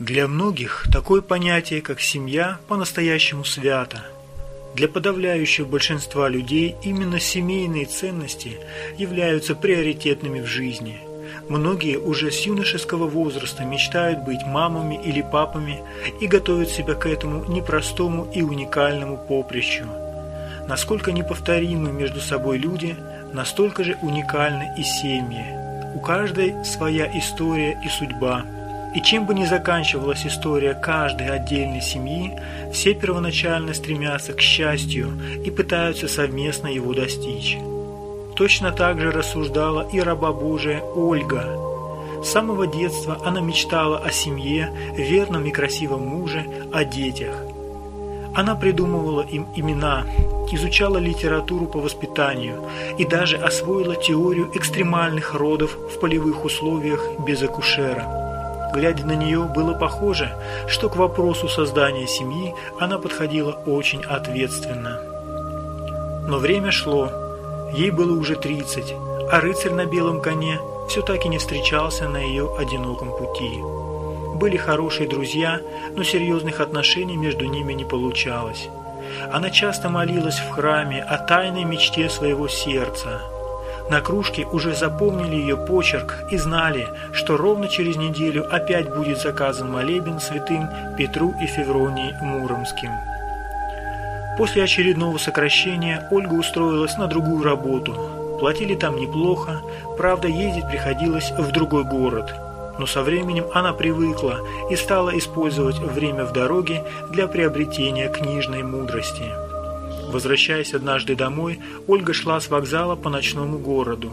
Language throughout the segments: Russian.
Для многих такое понятие, как семья, по-настоящему свято. Для подавляющего большинства людей именно семейные ценности являются приоритетными в жизни. Многие уже с юношеского возраста мечтают быть мамами или папами и готовят себя к этому непростому и уникальному поприщу. Насколько неповторимы между собой люди, настолько же уникальны и семьи. У каждой своя история и судьба – и чем бы ни заканчивалась история каждой отдельной семьи, все первоначально стремятся к счастью и пытаются совместно его достичь. Точно так же рассуждала и раба Божия Ольга. С самого детства она мечтала о семье, верном и красивом муже, о детях. Она придумывала им имена, изучала литературу по воспитанию и даже освоила теорию экстремальных родов в полевых условиях без акушера. Глядя на нее, было похоже, что к вопросу создания семьи она подходила очень ответственно. Но время шло. Ей было уже 30, а рыцарь на белом коне все так и не встречался на ее одиноком пути. Были хорошие друзья, но серьезных отношений между ними не получалось. Она часто молилась в храме о тайной мечте своего сердца – на кружке уже запомнили ее почерк и знали, что ровно через неделю опять будет заказан молебен святым Петру и Февронии Муромским. После очередного сокращения Ольга устроилась на другую работу. Платили там неплохо, правда ездить приходилось в другой город. Но со временем она привыкла и стала использовать время в дороге для приобретения книжной мудрости. Возвращаясь однажды домой, Ольга шла с вокзала по ночному городу.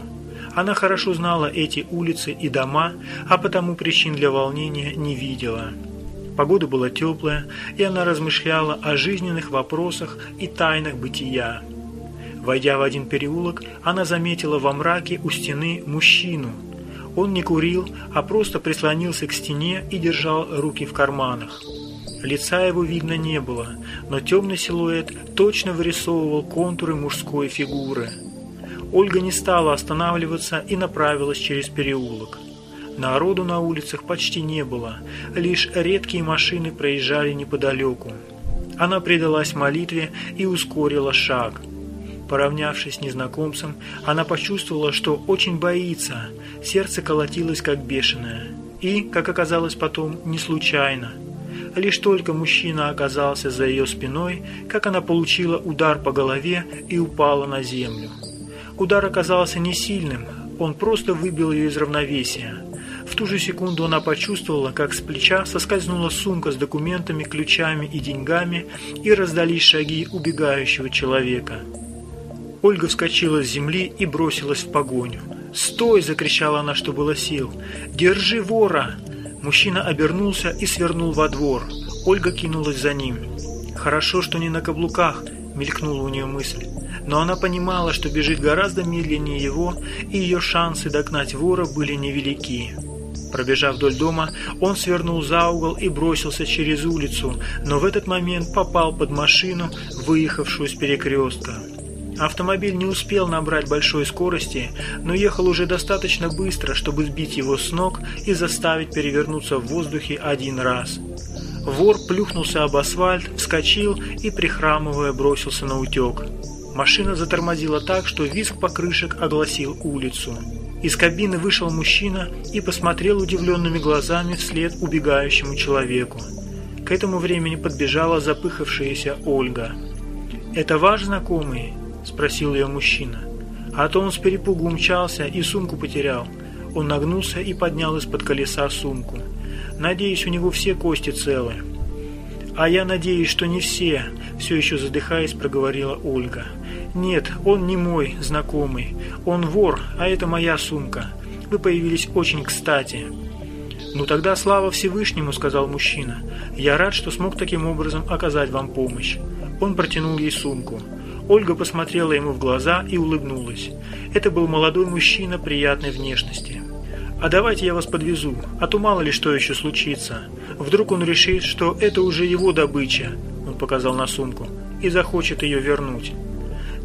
Она хорошо знала эти улицы и дома, а потому причин для волнения не видела. Погода была теплая, и она размышляла о жизненных вопросах и тайнах бытия. Войдя в один переулок, она заметила во мраке у стены мужчину. Он не курил, а просто прислонился к стене и держал руки в карманах. Лица его видно не было, но темный силуэт точно вырисовывал контуры мужской фигуры. Ольга не стала останавливаться и направилась через переулок. Народу на улицах почти не было, лишь редкие машины проезжали неподалеку. Она предалась молитве и ускорила шаг. Поравнявшись с незнакомцем, она почувствовала, что очень боится, сердце колотилось как бешеное. И, как оказалось потом, не случайно – Лишь только мужчина оказался за ее спиной, как она получила удар по голове и упала на землю. Удар оказался не сильным, он просто выбил ее из равновесия. В ту же секунду она почувствовала, как с плеча соскользнула сумка с документами, ключами и деньгами, и раздались шаги убегающего человека. Ольга вскочила с земли и бросилась в погоню. «Стой!» – закричала она, что было сил. «Держи вора!» Мужчина обернулся и свернул во двор. Ольга кинулась за ним. «Хорошо, что не на каблуках», – мелькнула у нее мысль. Но она понимала, что бежит гораздо медленнее его, и ее шансы догнать вора были невелики. Пробежав вдоль дома, он свернул за угол и бросился через улицу, но в этот момент попал под машину, выехавшую с перекрестка. Автомобиль не успел набрать большой скорости, но ехал уже достаточно быстро, чтобы сбить его с ног и заставить перевернуться в воздухе один раз. Вор плюхнулся об асфальт, вскочил и, прихрамывая, бросился на утек. Машина затормозила так, что визг покрышек огласил улицу. Из кабины вышел мужчина и посмотрел удивленными глазами вслед убегающему человеку. К этому времени подбежала запыхавшаяся Ольга. «Это ваш знакомый?» – спросил ее мужчина. А то он с перепугу умчался и сумку потерял. Он нагнулся и поднял из-под колеса сумку. «Надеюсь, у него все кости целы». «А я надеюсь, что не все», – все еще задыхаясь, проговорила Ольга. «Нет, он не мой знакомый. Он вор, а это моя сумка. Вы появились очень кстати». «Ну тогда слава Всевышнему», – сказал мужчина. «Я рад, что смог таким образом оказать вам помощь». Он протянул ей сумку. Ольга посмотрела ему в глаза и улыбнулась. Это был молодой мужчина приятной внешности. «А давайте я вас подвезу, а то мало ли что еще случится. Вдруг он решит, что это уже его добыча», – он показал на сумку, – «и захочет ее вернуть».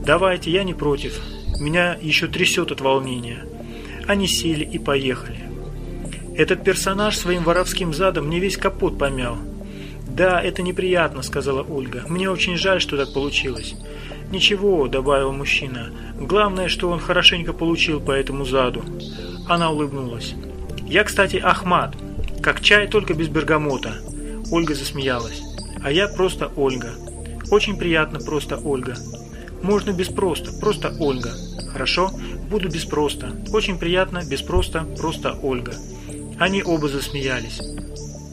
«Давайте, я не против. Меня еще трясет от волнения». Они сели и поехали. Этот персонаж своим воровским задом мне весь капот помял. «Да, это неприятно», — сказала Ольга. «Мне очень жаль, что так получилось». «Ничего», — добавил мужчина. «Главное, что он хорошенько получил по этому заду». Она улыбнулась. «Я, кстати, Ахмат. Как чай, только без бергамота». Ольга засмеялась. «А я просто Ольга. Очень приятно просто Ольга. Можно без просто, просто Ольга. Хорошо? Буду без просто. Очень приятно, без просто, просто Ольга». Они оба засмеялись.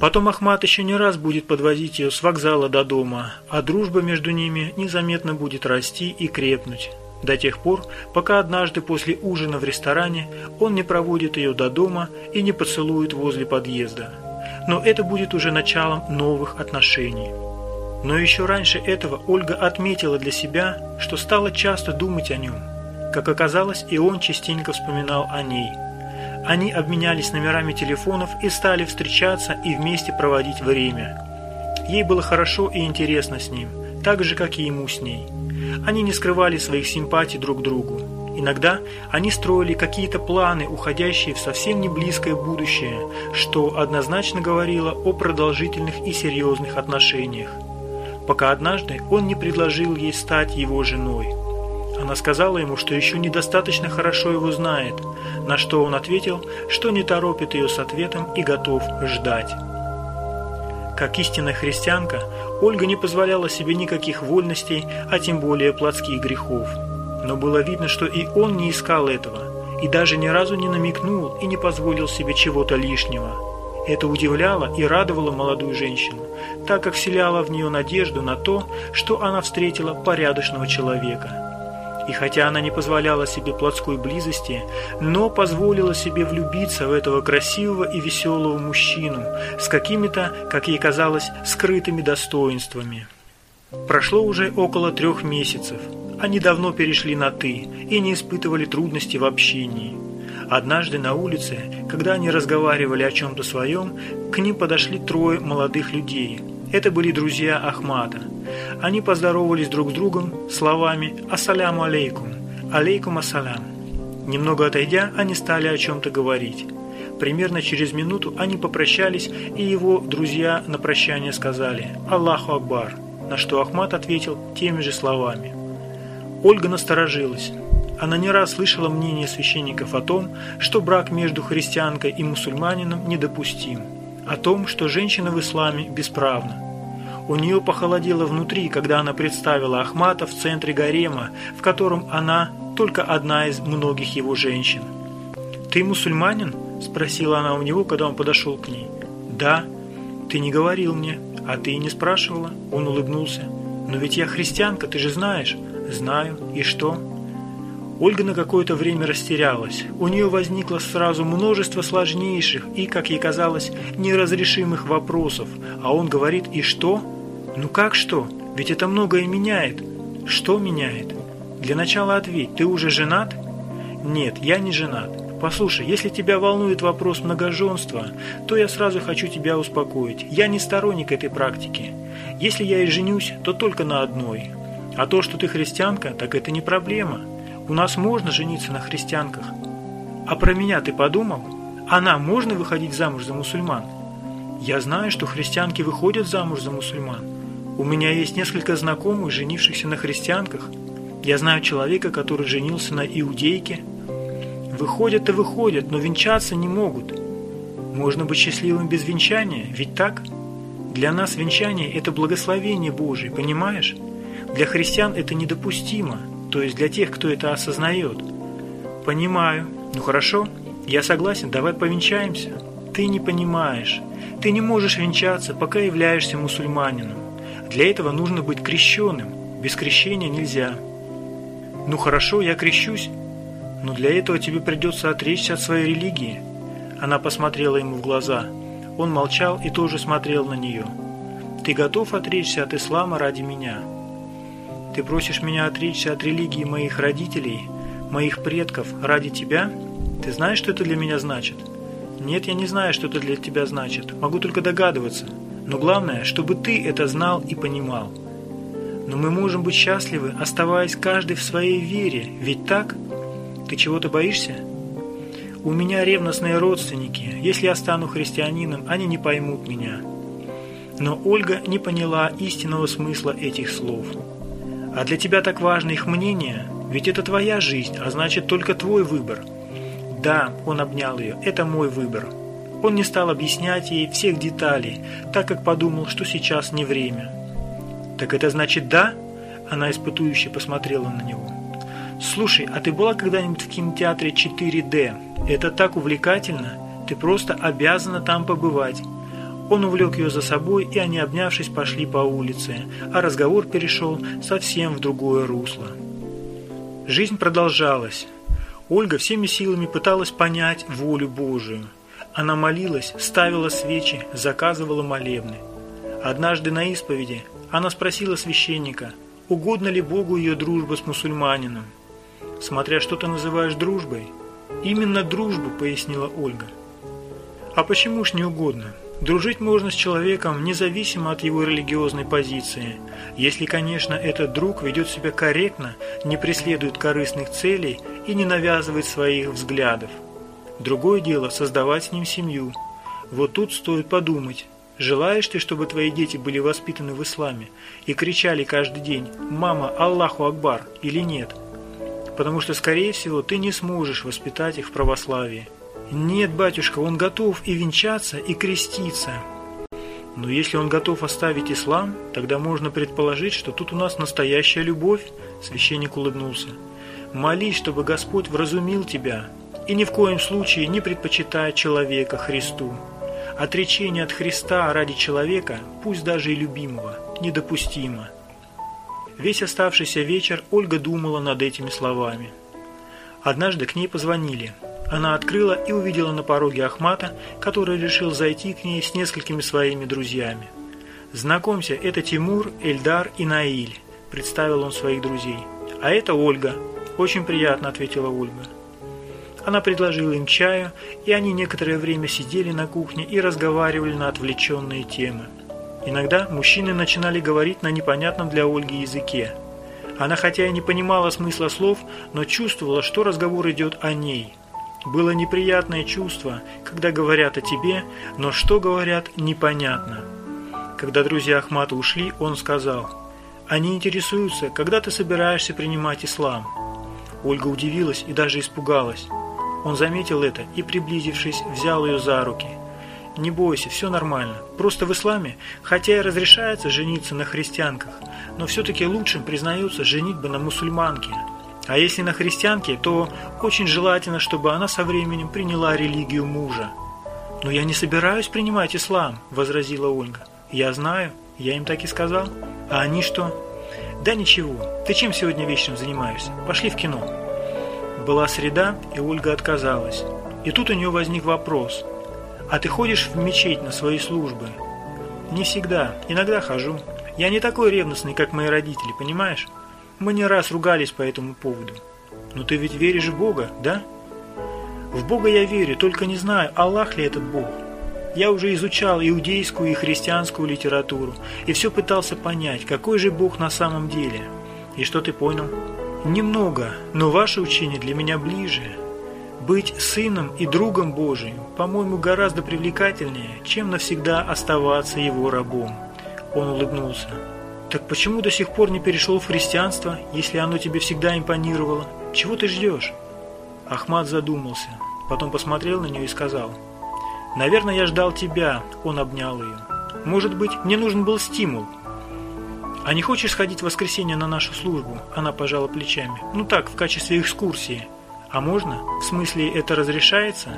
Потом Ахмат еще не раз будет подвозить ее с вокзала до дома, а дружба между ними незаметно будет расти и крепнуть. До тех пор, пока однажды после ужина в ресторане он не проводит ее до дома и не поцелует возле подъезда. Но это будет уже началом новых отношений. Но еще раньше этого Ольга отметила для себя, что стала часто думать о нем. Как оказалось, и он частенько вспоминал о ней – они обменялись номерами телефонов и стали встречаться и вместе проводить время. Ей было хорошо и интересно с ним, так же, как и ему с ней. Они не скрывали своих симпатий друг другу. Иногда они строили какие-то планы, уходящие в совсем не близкое будущее, что однозначно говорило о продолжительных и серьезных отношениях. Пока однажды он не предложил ей стать его женой. Она сказала ему, что еще недостаточно хорошо его знает, на что он ответил, что не торопит ее с ответом и готов ждать. Как истинная христианка, Ольга не позволяла себе никаких вольностей, а тем более плотских грехов. Но было видно, что и он не искал этого, и даже ни разу не намекнул и не позволил себе чего-то лишнего. Это удивляло и радовало молодую женщину, так как вселяло в нее надежду на то, что она встретила порядочного человека – и хотя она не позволяла себе плотской близости, но позволила себе влюбиться в этого красивого и веселого мужчину с какими-то, как ей казалось, скрытыми достоинствами. Прошло уже около трех месяцев. Они давно перешли на «ты» и не испытывали трудностей в общении. Однажды на улице, когда они разговаривали о чем-то своем, к ним подошли трое молодых людей – это были друзья Ахмата. Они поздоровались друг с другом словами «Ассаляму алейкум», «Алейкум ассалям». Немного отойдя, они стали о чем-то говорить. Примерно через минуту они попрощались, и его друзья на прощание сказали «Аллаху Акбар», на что Ахмат ответил теми же словами. Ольга насторожилась. Она не раз слышала мнение священников о том, что брак между христианкой и мусульманином недопустим, о том, что женщина в исламе бесправна. У нее похолодело внутри, когда она представила Ахмата в центре гарема, в котором она только одна из многих его женщин. «Ты мусульманин?» – спросила она у него, когда он подошел к ней. «Да». «Ты не говорил мне, а ты и не спрашивала?» Он улыбнулся. «Но ведь я христианка, ты же знаешь». «Знаю. И что?» Ольга на какое-то время растерялась. У нее возникло сразу множество сложнейших и, как ей казалось, неразрешимых вопросов. А он говорит «И что?» «Ну как что? Ведь это многое меняет». «Что меняет?» «Для начала ответь, ты уже женат?» «Нет, я не женат. Послушай, если тебя волнует вопрос многоженства, то я сразу хочу тебя успокоить. Я не сторонник этой практики. Если я и женюсь, то только на одной. А то, что ты христианка, так это не проблема. У нас можно жениться на христианках. А про меня ты подумал? Она можно выходить замуж за мусульман? Я знаю, что христианки выходят замуж за мусульман. У меня есть несколько знакомых, женившихся на христианках. Я знаю человека, который женился на иудейке. Выходят и выходят, но венчаться не могут. Можно быть счастливым без венчания, ведь так? Для нас венчание – это благословение Божие, понимаешь? Для христиан это недопустимо, то есть для тех, кто это осознает. Понимаю. Ну хорошо, я согласен, давай повенчаемся. Ты не понимаешь. Ты не можешь венчаться, пока являешься мусульманином. Для этого нужно быть крещенным. Без крещения нельзя. Ну хорошо, я крещусь. Но для этого тебе придется отречься от своей религии. Она посмотрела ему в глаза. Он молчал и тоже смотрел на нее. Ты готов отречься от ислама ради меня? Ты просишь меня отречься от религии моих родителей, моих предков ради тебя? Ты знаешь, что это для меня значит? Нет, я не знаю, что это для тебя значит. Могу только догадываться. Но главное, чтобы ты это знал и понимал. Но мы можем быть счастливы, оставаясь каждый в своей вере, ведь так? Ты чего-то боишься? У меня ревностные родственники. Если я стану христианином, они не поймут меня». Но Ольга не поняла истинного смысла этих слов. «А для тебя так важно их мнение? Ведь это твоя жизнь, а значит только твой выбор». «Да», – он обнял ее, – «это мой выбор». Он не стал объяснять ей всех деталей, так как подумал, что сейчас не время. «Так это значит да?» Она испытующе посмотрела на него. «Слушай, а ты была когда-нибудь в кинотеатре 4D? Это так увлекательно. Ты просто обязана там побывать». Он увлек ее за собой, и они, обнявшись, пошли по улице, а разговор перешел совсем в другое русло. Жизнь продолжалась. Ольга всеми силами пыталась понять волю Божию. Она молилась, ставила свечи, заказывала молебны. Однажды на исповеди она спросила священника, угодно ли Богу ее дружба с мусульманином. «Смотря что ты называешь дружбой». «Именно дружбу», — пояснила Ольга. «А почему ж не угодно? Дружить можно с человеком независимо от его религиозной позиции, если, конечно, этот друг ведет себя корректно, не преследует корыстных целей и не навязывает своих взглядов. Другое дело – создавать с ним семью. Вот тут стоит подумать, желаешь ты, чтобы твои дети были воспитаны в исламе и кричали каждый день «Мама, Аллаху Акбар» или нет? Потому что, скорее всего, ты не сможешь воспитать их в православии. Нет, батюшка, он готов и венчаться, и креститься. Но если он готов оставить ислам, тогда можно предположить, что тут у нас настоящая любовь, священник улыбнулся. Молись, чтобы Господь вразумил тебя, и ни в коем случае не предпочитая человека Христу. Отречение от Христа ради человека, пусть даже и любимого, недопустимо. Весь оставшийся вечер Ольга думала над этими словами. Однажды к ней позвонили. Она открыла и увидела на пороге Ахмата, который решил зайти к ней с несколькими своими друзьями. «Знакомься, это Тимур, Эльдар и Наиль», – представил он своих друзей. «А это Ольга». «Очень приятно», – ответила Ольга. Она предложила им чаю, и они некоторое время сидели на кухне и разговаривали на отвлеченные темы. Иногда мужчины начинали говорить на непонятном для Ольги языке. Она хотя и не понимала смысла слов, но чувствовала, что разговор идет о ней. Было неприятное чувство, когда говорят о тебе, но что говорят, непонятно. Когда друзья Ахмата ушли, он сказал, «Они интересуются, когда ты собираешься принимать ислам». Ольга удивилась и даже испугалась. Он заметил это и, приблизившись, взял ее за руки. «Не бойся, все нормально. Просто в исламе, хотя и разрешается жениться на христианках, но все-таки лучшим признается женитьба на мусульманке. А если на христианке, то очень желательно, чтобы она со временем приняла религию мужа». «Но я не собираюсь принимать ислам», – возразила Ольга. «Я знаю, я им так и сказал. А они что?» «Да ничего. Ты чем сегодня вечером занимаешься? Пошли в кино». Была среда, и Ольга отказалась. И тут у нее возник вопрос. «А ты ходишь в мечеть на свои службы?» «Не всегда. Иногда хожу. Я не такой ревностный, как мои родители, понимаешь? Мы не раз ругались по этому поводу. Но ты ведь веришь в Бога, да?» «В Бога я верю, только не знаю, Аллах ли этот Бог. Я уже изучал иудейскую и христианскую литературу и все пытался понять, какой же Бог на самом деле. И что ты понял?» Немного, но ваше учение для меня ближе. Быть сыном и другом Божиим, по-моему, гораздо привлекательнее, чем навсегда оставаться его рабом. Он улыбнулся. Так почему до сих пор не перешел в христианство, если оно тебе всегда импонировало? Чего ты ждешь? Ахмад задумался, потом посмотрел на нее и сказал. Наверное, я ждал тебя, он обнял ее. Может быть, мне нужен был стимул, «А не хочешь сходить в воскресенье на нашу службу?» Она пожала плечами. «Ну так, в качестве экскурсии». «А можно? В смысле, это разрешается?»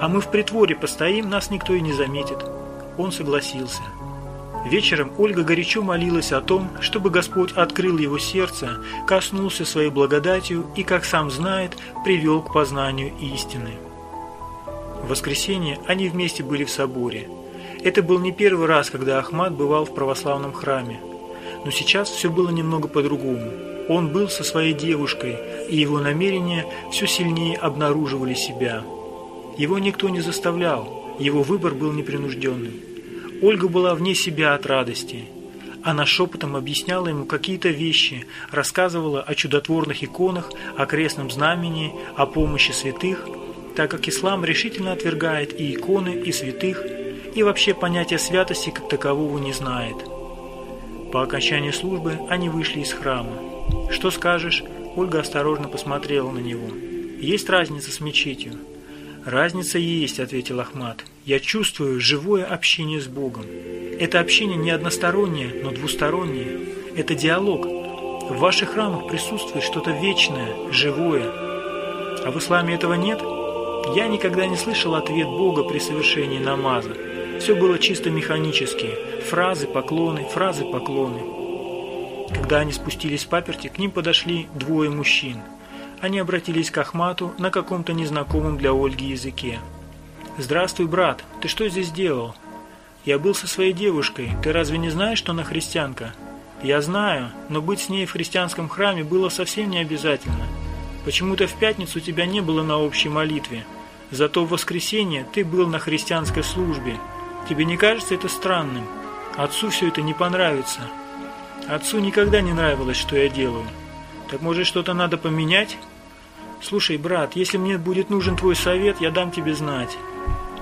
«А мы в притворе постоим, нас никто и не заметит». Он согласился. Вечером Ольга горячо молилась о том, чтобы Господь открыл его сердце, коснулся своей благодатью и, как сам знает, привел к познанию истины. В воскресенье они вместе были в соборе. Это был не первый раз, когда Ахмад бывал в православном храме. Но сейчас все было немного по-другому. Он был со своей девушкой, и его намерения все сильнее обнаруживали себя. Его никто не заставлял, его выбор был непринужденным. Ольга была вне себя от радости. Она шепотом объясняла ему какие-то вещи, рассказывала о чудотворных иконах, о крестном знамени, о помощи святых. так как ислам решительно отвергает и иконы, и святых, и вообще понятие святости как такового не знает. По окончании службы они вышли из храма. «Что скажешь?» Ольга осторожно посмотрела на него. «Есть разница с мечетью?» «Разница есть», — ответил Ахмат. «Я чувствую живое общение с Богом. Это общение не одностороннее, но двустороннее. Это диалог. В ваших храмах присутствует что-то вечное, живое. А в исламе этого нет?» Я никогда не слышал ответ Бога при совершении намаза. Все было чисто механически. Фразы, поклоны, фразы, поклоны. Когда они спустились с паперти, к ним подошли двое мужчин. Они обратились к Ахмату на каком-то незнакомом для Ольги языке. «Здравствуй, брат. Ты что здесь делал?» «Я был со своей девушкой. Ты разве не знаешь, что она христианка?» «Я знаю, но быть с ней в христианском храме было совсем не обязательно. Почему-то в пятницу тебя не было на общей молитве. Зато в воскресенье ты был на христианской службе, Тебе не кажется это странным? Отцу все это не понравится. Отцу никогда не нравилось, что я делаю. Так может что-то надо поменять? Слушай, брат, если мне будет нужен твой совет, я дам тебе знать.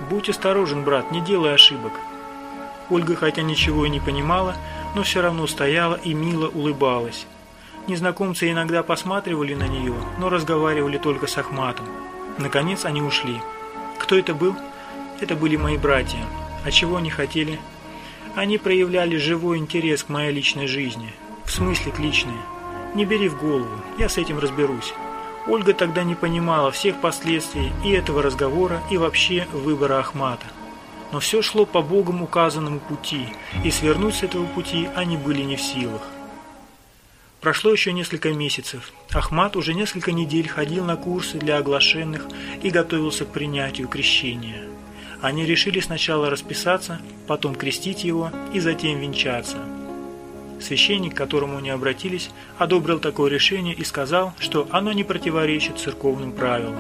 Будь осторожен, брат, не делай ошибок. Ольга, хотя ничего и не понимала, но все равно стояла и мило улыбалась. Незнакомцы иногда посматривали на нее, но разговаривали только с Ахматом. Наконец они ушли. Кто это был? Это были мои братья. А чего они хотели? Они проявляли живой интерес к моей личной жизни. В смысле к личной. Не бери в голову, я с этим разберусь. Ольга тогда не понимала всех последствий и этого разговора, и вообще выбора Ахмата. Но все шло по Богом указанному пути, и свернуть с этого пути они были не в силах. Прошло еще несколько месяцев. Ахмат уже несколько недель ходил на курсы для оглашенных и готовился к принятию крещения. Они решили сначала расписаться, потом крестить его и затем венчаться. Священник, к которому они обратились, одобрил такое решение и сказал, что оно не противоречит церковным правилам.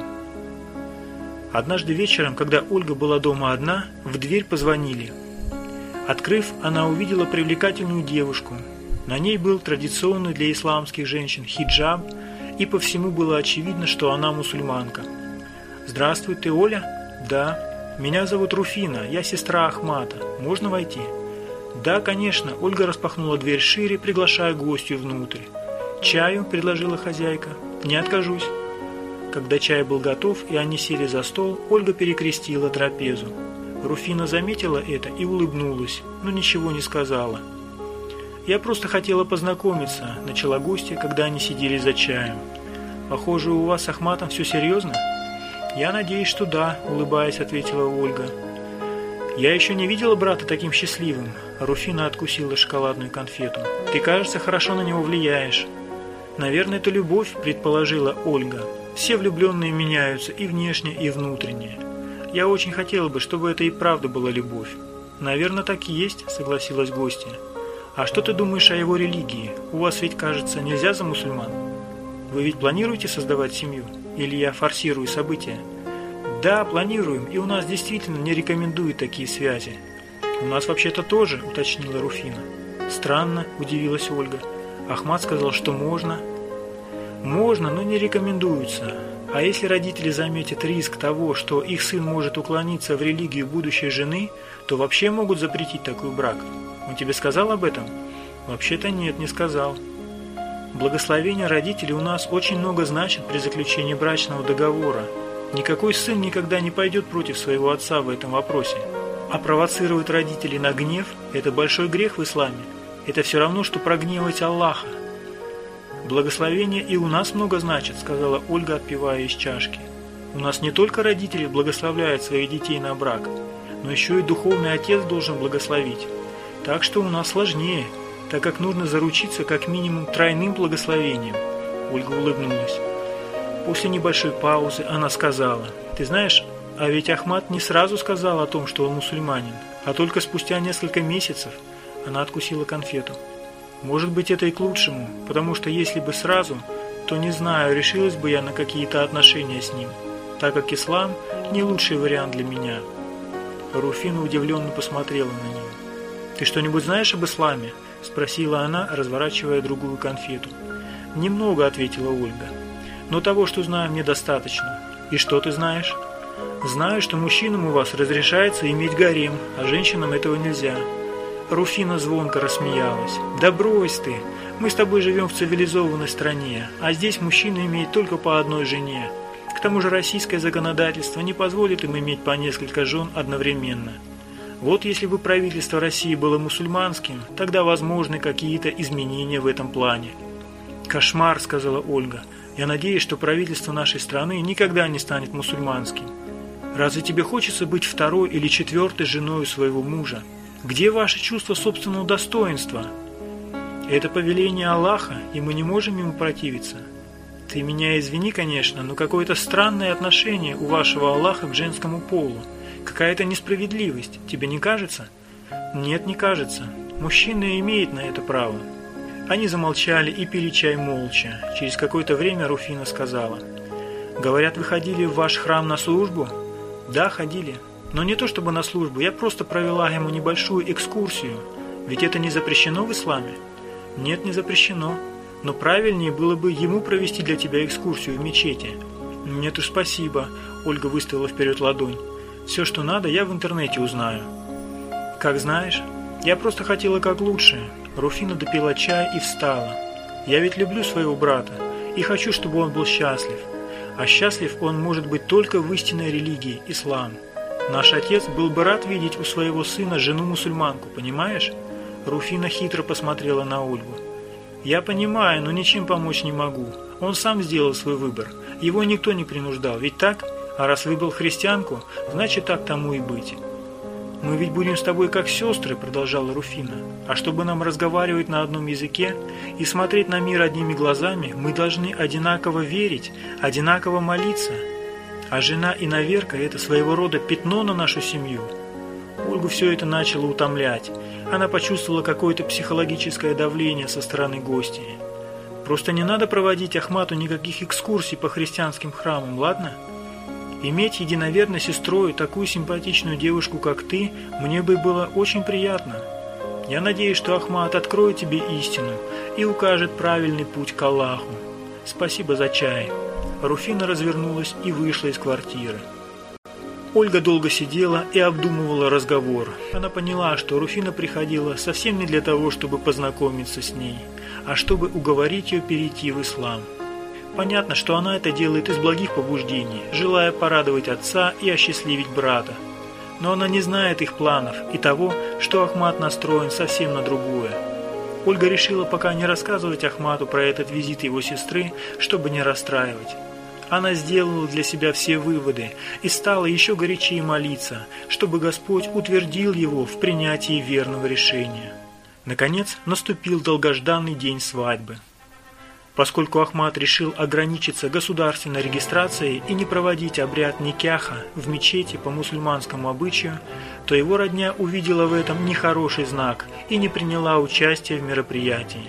Однажды вечером, когда Ольга была дома одна, в дверь позвонили. Открыв, она увидела привлекательную девушку. На ней был традиционный для исламских женщин хиджаб, и по всему было очевидно, что она мусульманка. «Здравствуй, ты Оля?» «Да». «Меня зовут Руфина, я сестра Ахмата. Можно войти?» «Да, конечно», – Ольга распахнула дверь шире, приглашая гостью внутрь. «Чаю?» – предложила хозяйка. «Не откажусь». Когда чай был готов и они сели за стол, Ольга перекрестила трапезу. Руфина заметила это и улыбнулась, но ничего не сказала. «Я просто хотела познакомиться», – начала гостья, когда они сидели за чаем. «Похоже, у вас с Ахматом все серьезно?» «Я надеюсь, что да», – улыбаясь, ответила Ольга. «Я еще не видела брата таким счастливым», – Руфина откусила шоколадную конфету. «Ты, кажется, хорошо на него влияешь». «Наверное, это любовь», – предположила Ольга. «Все влюбленные меняются и внешне, и внутренне. Я очень хотела бы, чтобы это и правда была любовь». «Наверное, так и есть», – согласилась гостья. «А что ты думаешь о его религии? У вас ведь, кажется, нельзя за мусульман? Вы ведь планируете создавать семью?» Или я форсирую события? Да, планируем, и у нас действительно не рекомендуют такие связи. У нас вообще-то тоже, уточнила Руфина. Странно, удивилась Ольга. Ахмат сказал, что можно. Можно, но не рекомендуется. А если родители заметят риск того, что их сын может уклониться в религию будущей жены, то вообще могут запретить такой брак. Он тебе сказал об этом? Вообще-то нет, не сказал. Благословение родителей у нас очень много значит при заключении брачного договора. Никакой сын никогда не пойдет против своего отца в этом вопросе. А провоцировать родителей на гнев – это большой грех в исламе. Это все равно, что прогневать Аллаха. «Благословение и у нас много значит», – сказала Ольга, отпивая из чашки. «У нас не только родители благословляют своих детей на брак, но еще и духовный отец должен благословить. Так что у нас сложнее – так как нужно заручиться как минимум тройным благословением. Ольга улыбнулась. После небольшой паузы она сказала, «Ты знаешь, а ведь Ахмат не сразу сказал о том, что он мусульманин, а только спустя несколько месяцев она откусила конфету. Может быть, это и к лучшему, потому что если бы сразу, то не знаю, решилась бы я на какие-то отношения с ним, так как ислам не лучший вариант для меня». Руфина удивленно посмотрела на нее. «Ты что-нибудь знаешь об исламе?» – спросила она, разворачивая другую конфету. «Немного», – ответила Ольга. «Но того, что знаю, мне достаточно. И что ты знаешь?» Знаю, что мужчинам у вас разрешается иметь гарем, а женщинам этого нельзя. Руфина звонко рассмеялась. «Да брось ты! Мы с тобой живем в цивилизованной стране, а здесь мужчина имеет только по одной жене. К тому же российское законодательство не позволит им иметь по несколько жен одновременно. Вот если бы правительство России было мусульманским, тогда возможны какие-то изменения в этом плане». «Кошмар», — сказала Ольга. «Я надеюсь, что правительство нашей страны никогда не станет мусульманским. Разве тебе хочется быть второй или четвертой женой своего мужа? Где ваше чувство собственного достоинства?» Это повеление Аллаха, и мы не можем ему противиться. Ты меня извини, конечно, но какое-то странное отношение у вашего Аллаха к женскому полу. Какая-то несправедливость. Тебе не кажется? Нет, не кажется. Мужчина имеет на это право. Они замолчали и пили чай молча. Через какое-то время Руфина сказала. «Говорят, вы ходили в ваш храм на службу?» «Да, ходили. Но не то чтобы на службу, я просто провела ему небольшую экскурсию. Ведь это не запрещено в исламе?» Нет, не запрещено. Но правильнее было бы ему провести для тебя экскурсию в мечети. Нет уж, спасибо. Ольга выставила вперед ладонь. Все, что надо, я в интернете узнаю. Как знаешь. Я просто хотела как лучше. Руфина допила чай и встала. Я ведь люблю своего брата и хочу, чтобы он был счастлив. А счастлив он может быть только в истинной религии – ислам. Наш отец был бы рад видеть у своего сына жену-мусульманку, понимаешь? Руфина хитро посмотрела на Ольгу. «Я понимаю, но ничем помочь не могу. Он сам сделал свой выбор. Его никто не принуждал, ведь так? А раз выбрал христианку, значит так тому и быть». «Мы ведь будем с тобой как сестры», – продолжала Руфина. «А чтобы нам разговаривать на одном языке и смотреть на мир одними глазами, мы должны одинаково верить, одинаково молиться. А жена и наверка – это своего рода пятно на нашу семью». Ольгу все это начало утомлять. Она почувствовала какое-то психологическое давление со стороны гостей. Просто не надо проводить Ахмату никаких экскурсий по христианским храмам, ладно? Иметь единоверной сестрой такую симпатичную девушку, как ты, мне бы было очень приятно. Я надеюсь, что Ахмат откроет тебе истину и укажет правильный путь к Аллаху. Спасибо за чай. Руфина развернулась и вышла из квартиры. Ольга долго сидела и обдумывала разговор. Она поняла, что Руфина приходила совсем не для того, чтобы познакомиться с ней, а чтобы уговорить ее перейти в ислам. Понятно, что она это делает из благих побуждений, желая порадовать отца и осчастливить брата. Но она не знает их планов и того, что Ахмат настроен совсем на другое. Ольга решила пока не рассказывать Ахмату про этот визит его сестры, чтобы не расстраивать. Она сделала для себя все выводы и стала еще горячее молиться, чтобы Господь утвердил его в принятии верного решения. Наконец наступил долгожданный день свадьбы. Поскольку Ахмат решил ограничиться государственной регистрацией и не проводить обряд никяха в мечети по мусульманскому обычаю, то его родня увидела в этом нехороший знак и не приняла участия в мероприятии.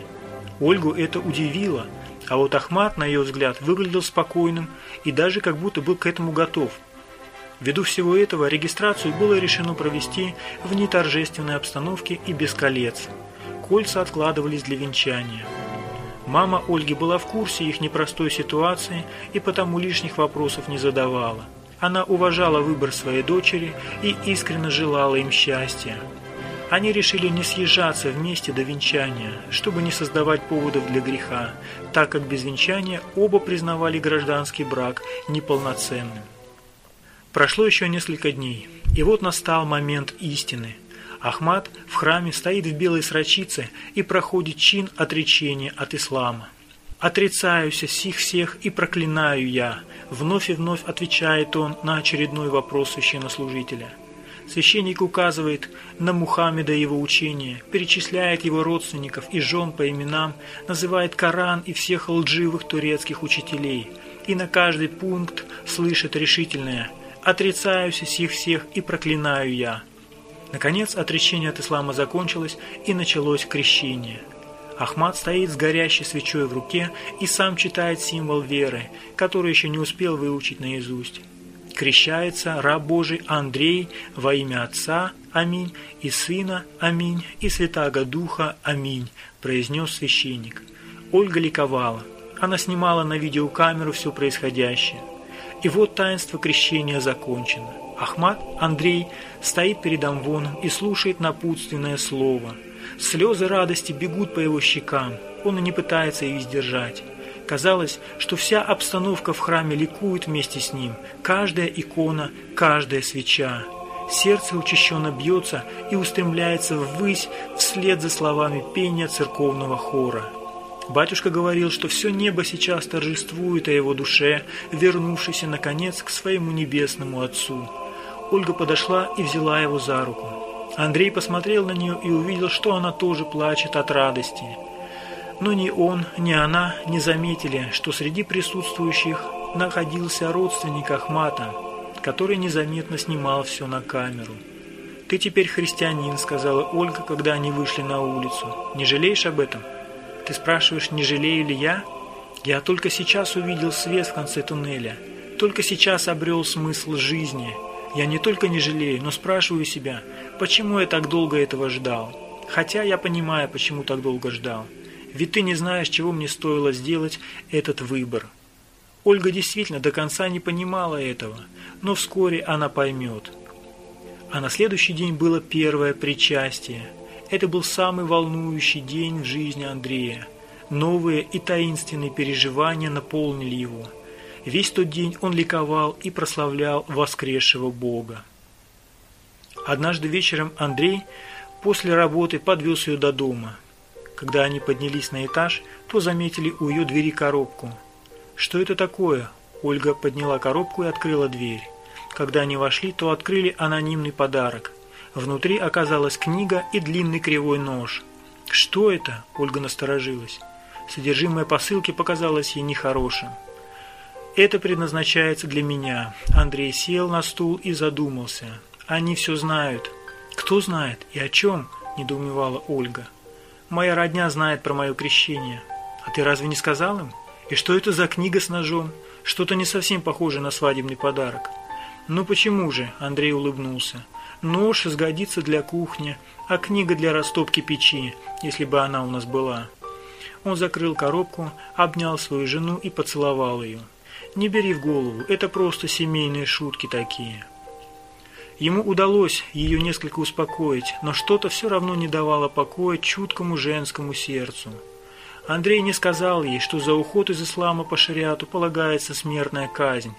Ольгу это удивило – а вот Ахмат, на ее взгляд, выглядел спокойным и даже как будто был к этому готов. Ввиду всего этого регистрацию было решено провести в неторжественной обстановке и без колец. Кольца откладывались для венчания. Мама Ольги была в курсе их непростой ситуации и потому лишних вопросов не задавала. Она уважала выбор своей дочери и искренне желала им счастья. Они решили не съезжаться вместе до венчания, чтобы не создавать поводов для греха, так как без венчания оба признавали гражданский брак неполноценным. Прошло еще несколько дней, и вот настал момент истины. Ахмад в храме стоит в белой срочице и проходит чин отречения от ислама. «Отрицаюся сих всех и проклинаю я», вновь и вновь отвечает он на очередной вопрос священнослужителя – Священник указывает на Мухаммеда и его учение, перечисляет его родственников и жен по именам, называет Коран и всех лживых турецких учителей, и на каждый пункт слышит решительное «Отрицаюсь сих всех и проклинаю я». Наконец, отречение от ислама закончилось и началось крещение. Ахмад стоит с горящей свечой в руке и сам читает символ веры, который еще не успел выучить наизусть крещается раб Божий Андрей во имя Отца, аминь, и Сына, аминь, и Святаго Духа, аминь, произнес священник. Ольга ликовала. Она снимала на видеокамеру все происходящее. И вот таинство крещения закончено. Ахмат Андрей стоит перед Амвоном и слушает напутственное слово. Слезы радости бегут по его щекам, он и не пытается их сдержать. Казалось, что вся обстановка в храме ликует вместе с ним, каждая икона, каждая свеча. Сердце учащенно бьется и устремляется ввысь вслед за словами пения церковного хора. Батюшка говорил, что все небо сейчас торжествует о его душе, вернувшейся, наконец, к своему небесному Отцу. Ольга подошла и взяла его за руку. Андрей посмотрел на нее и увидел, что она тоже плачет от радости. Но ни он, ни она не заметили, что среди присутствующих находился родственник Ахмата, который незаметно снимал все на камеру. «Ты теперь христианин», — сказала Ольга, когда они вышли на улицу. «Не жалеешь об этом?» «Ты спрашиваешь, не жалею ли я?» «Я только сейчас увидел свет в конце туннеля, только сейчас обрел смысл жизни. Я не только не жалею, но спрашиваю себя, почему я так долго этого ждал? Хотя я понимаю, почему так долго ждал. Ведь ты не знаешь, чего мне стоило сделать этот выбор. Ольга действительно до конца не понимала этого, но вскоре она поймет. А на следующий день было первое причастие. Это был самый волнующий день в жизни Андрея. Новые и таинственные переживания наполнили его. Весь тот день он ликовал и прославлял воскресшего Бога. Однажды вечером Андрей после работы подвез ее до дома – когда они поднялись на этаж, то заметили у ее двери коробку. «Что это такое?» Ольга подняла коробку и открыла дверь. Когда они вошли, то открыли анонимный подарок. Внутри оказалась книга и длинный кривой нож. «Что это?» – Ольга насторожилась. Содержимое посылки показалось ей нехорошим. «Это предназначается для меня». Андрей сел на стул и задумался. «Они все знают». «Кто знает? И о чем?» – недоумевала Ольга. Моя родня знает про мое крещение. А ты разве не сказал им? И что это за книга с ножом? Что-то не совсем похоже на свадебный подарок. Ну почему же? Андрей улыбнулся. Нож сгодится для кухни, а книга для растопки печи, если бы она у нас была. Он закрыл коробку, обнял свою жену и поцеловал ее. Не бери в голову, это просто семейные шутки такие. Ему удалось ее несколько успокоить, но что-то все равно не давало покоя чуткому женскому сердцу. Андрей не сказал ей, что за уход из ислама по шариату полагается смертная казнь.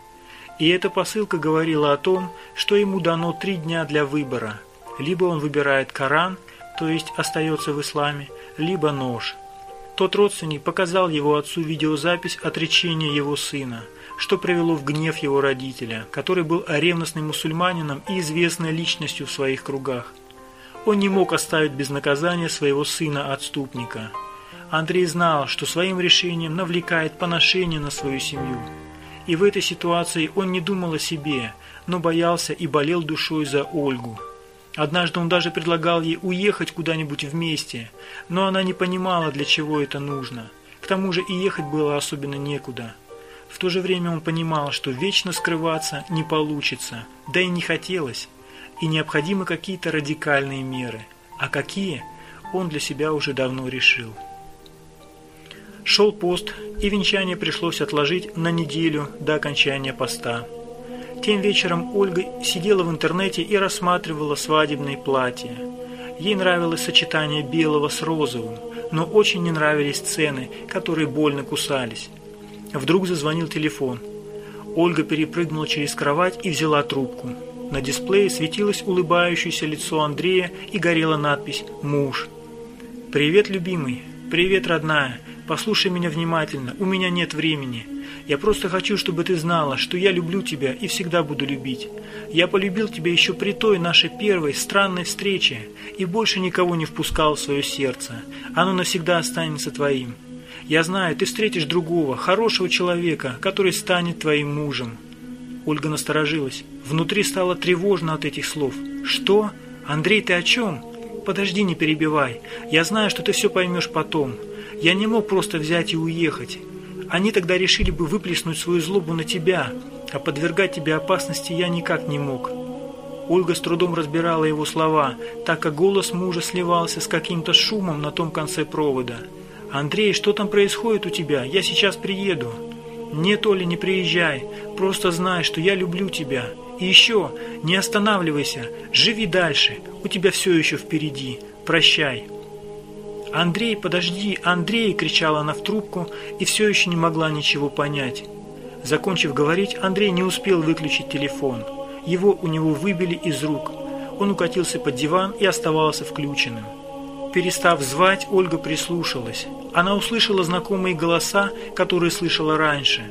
И эта посылка говорила о том, что ему дано три дня для выбора. Либо он выбирает Коран, то есть остается в исламе, либо нож. Тот родственник показал его отцу видеозапись отречения его сына – что привело в гнев его родителя, который был ревностным мусульманином и известной личностью в своих кругах. Он не мог оставить без наказания своего сына-отступника. Андрей знал, что своим решением навлекает поношение на свою семью. И в этой ситуации он не думал о себе, но боялся и болел душой за Ольгу. Однажды он даже предлагал ей уехать куда-нибудь вместе, но она не понимала, для чего это нужно. К тому же и ехать было особенно некуда. В то же время он понимал, что вечно скрываться не получится, да и не хотелось, и необходимы какие-то радикальные меры. А какие, он для себя уже давно решил. Шел пост, и венчание пришлось отложить на неделю до окончания поста. Тем вечером Ольга сидела в интернете и рассматривала свадебные платья. Ей нравилось сочетание белого с розовым, но очень не нравились цены, которые больно кусались. Вдруг зазвонил телефон. Ольга перепрыгнула через кровать и взяла трубку. На дисплее светилось улыбающееся лицо Андрея и горела надпись «Муж». «Привет, любимый! Привет, родная! Послушай меня внимательно, у меня нет времени. Я просто хочу, чтобы ты знала, что я люблю тебя и всегда буду любить. Я полюбил тебя еще при той нашей первой странной встрече и больше никого не впускал в свое сердце. Оно навсегда останется твоим. Я знаю, ты встретишь другого, хорошего человека, который станет твоим мужем». Ольга насторожилась. Внутри стало тревожно от этих слов. «Что? Андрей, ты о чем?» «Подожди, не перебивай. Я знаю, что ты все поймешь потом. Я не мог просто взять и уехать. Они тогда решили бы выплеснуть свою злобу на тебя, а подвергать тебе опасности я никак не мог». Ольга с трудом разбирала его слова, так как голос мужа сливался с каким-то шумом на том конце провода. «Андрей, что там происходит у тебя? Я сейчас приеду». Нет, Оля, не приезжай. Просто знай, что я люблю тебя. И еще, не останавливайся, живи дальше. У тебя все еще впереди. Прощай». «Андрей, подожди, Андрей!» – кричала она в трубку и все еще не могла ничего понять. Закончив говорить, Андрей не успел выключить телефон. Его у него выбили из рук. Он укатился под диван и оставался включенным. Перестав звать, Ольга прислушалась. Она услышала знакомые голоса, которые слышала раньше.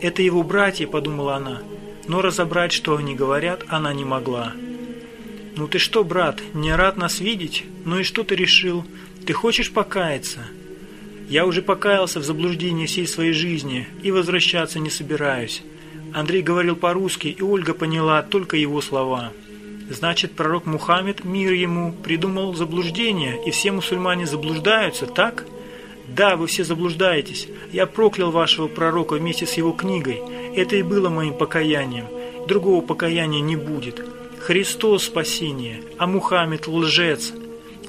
«Это его братья», – подумала она. Но разобрать, что они говорят, она не могла. «Ну ты что, брат, не рад нас видеть? Ну и что ты решил? Ты хочешь покаяться?» «Я уже покаялся в заблуждении всей своей жизни и возвращаться не собираюсь». Андрей говорил по-русски, и Ольга поняла только его слова. Значит, пророк Мухаммед, мир ему, придумал заблуждение, и все мусульмане заблуждаются, так? Да, вы все заблуждаетесь. Я проклял вашего пророка вместе с его книгой. Это и было моим покаянием. Другого покаяния не будет. Христос спасение, а Мухаммед лжец.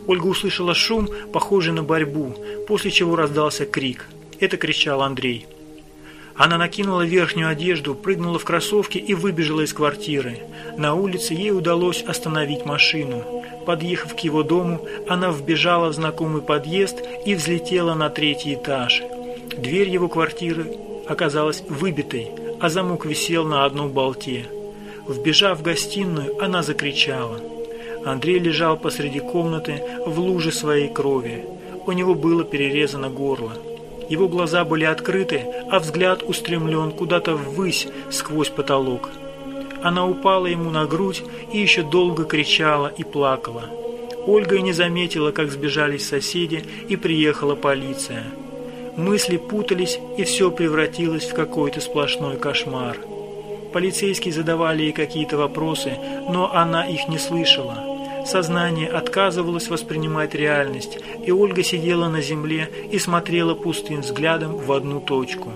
Ольга услышала шум, похожий на борьбу, после чего раздался крик. Это кричал Андрей. Она накинула верхнюю одежду, прыгнула в кроссовки и выбежала из квартиры. На улице ей удалось остановить машину. Подъехав к его дому, она вбежала в знакомый подъезд и взлетела на третий этаж. Дверь его квартиры оказалась выбитой, а замок висел на одном болте. Вбежав в гостиную, она закричала. Андрей лежал посреди комнаты в луже своей крови. У него было перерезано горло. Его глаза были открыты, а взгляд устремлен куда-то ввысь сквозь потолок. Она упала ему на грудь и еще долго кричала и плакала. Ольга не заметила, как сбежались соседи, и приехала полиция. Мысли путались, и все превратилось в какой-то сплошной кошмар. Полицейские задавали ей какие-то вопросы, но она их не слышала. Сознание отказывалось воспринимать реальность, и Ольга сидела на земле и смотрела пустым взглядом в одну точку.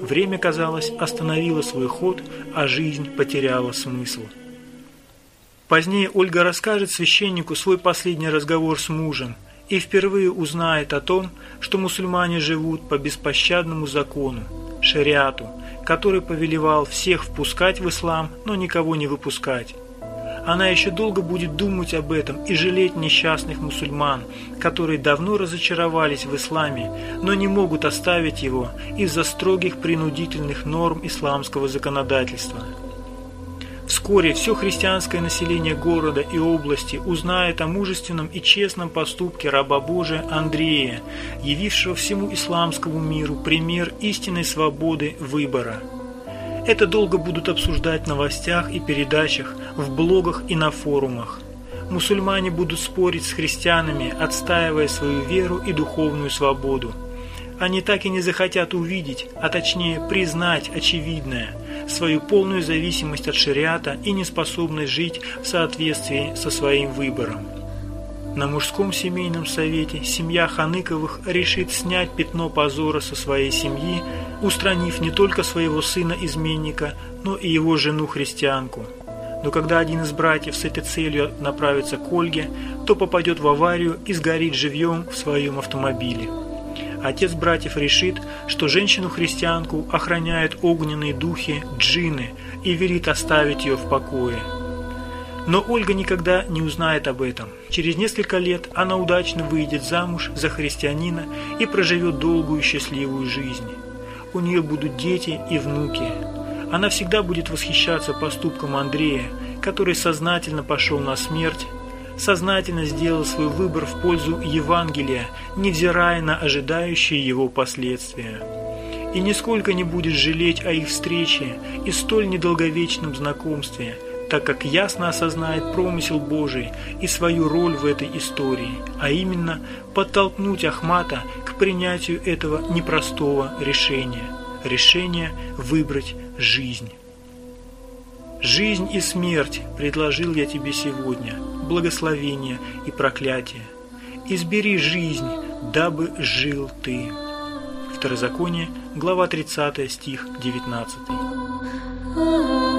Время, казалось, остановило свой ход, а жизнь потеряла смысл. Позднее Ольга расскажет священнику свой последний разговор с мужем и впервые узнает о том, что мусульмане живут по беспощадному закону, шариату, который повелевал всех впускать в ислам, но никого не выпускать. Она еще долго будет думать об этом и жалеть несчастных мусульман, которые давно разочаровались в исламе, но не могут оставить его из-за строгих принудительных норм исламского законодательства. Вскоре все христианское население города и области узнает о мужественном и честном поступке раба Божия Андрея, явившего всему исламскому миру пример истинной свободы выбора. Это долго будут обсуждать в новостях и передачах, в блогах и на форумах. Мусульмане будут спорить с христианами, отстаивая свою веру и духовную свободу. Они так и не захотят увидеть, а точнее признать очевидное, свою полную зависимость от шариата и неспособность жить в соответствии со своим выбором. На мужском семейном совете семья Ханыковых решит снять пятно позора со своей семьи, устранив не только своего сына-изменника, но и его жену-христианку. Но когда один из братьев с этой целью направится к Ольге, то попадет в аварию и сгорит живьем в своем автомобиле. Отец братьев решит, что женщину-христианку охраняют огненные духи джинны и велит оставить ее в покое. Но Ольга никогда не узнает об этом. Через несколько лет она удачно выйдет замуж за христианина и проживет долгую счастливую жизнь. У нее будут дети и внуки. Она всегда будет восхищаться поступком Андрея, который сознательно пошел на смерть, сознательно сделал свой выбор в пользу Евангелия, невзирая на ожидающие его последствия. И нисколько не будет жалеть о их встрече и столь недолговечном знакомстве – так как ясно осознает промысел Божий и свою роль в этой истории, а именно подтолкнуть Ахмата к принятию этого непростого решения – решения выбрать жизнь. Жизнь и смерть предложил я тебе сегодня, благословение и проклятие. Избери жизнь, дабы жил ты. Второзаконие, глава 30, стих 19.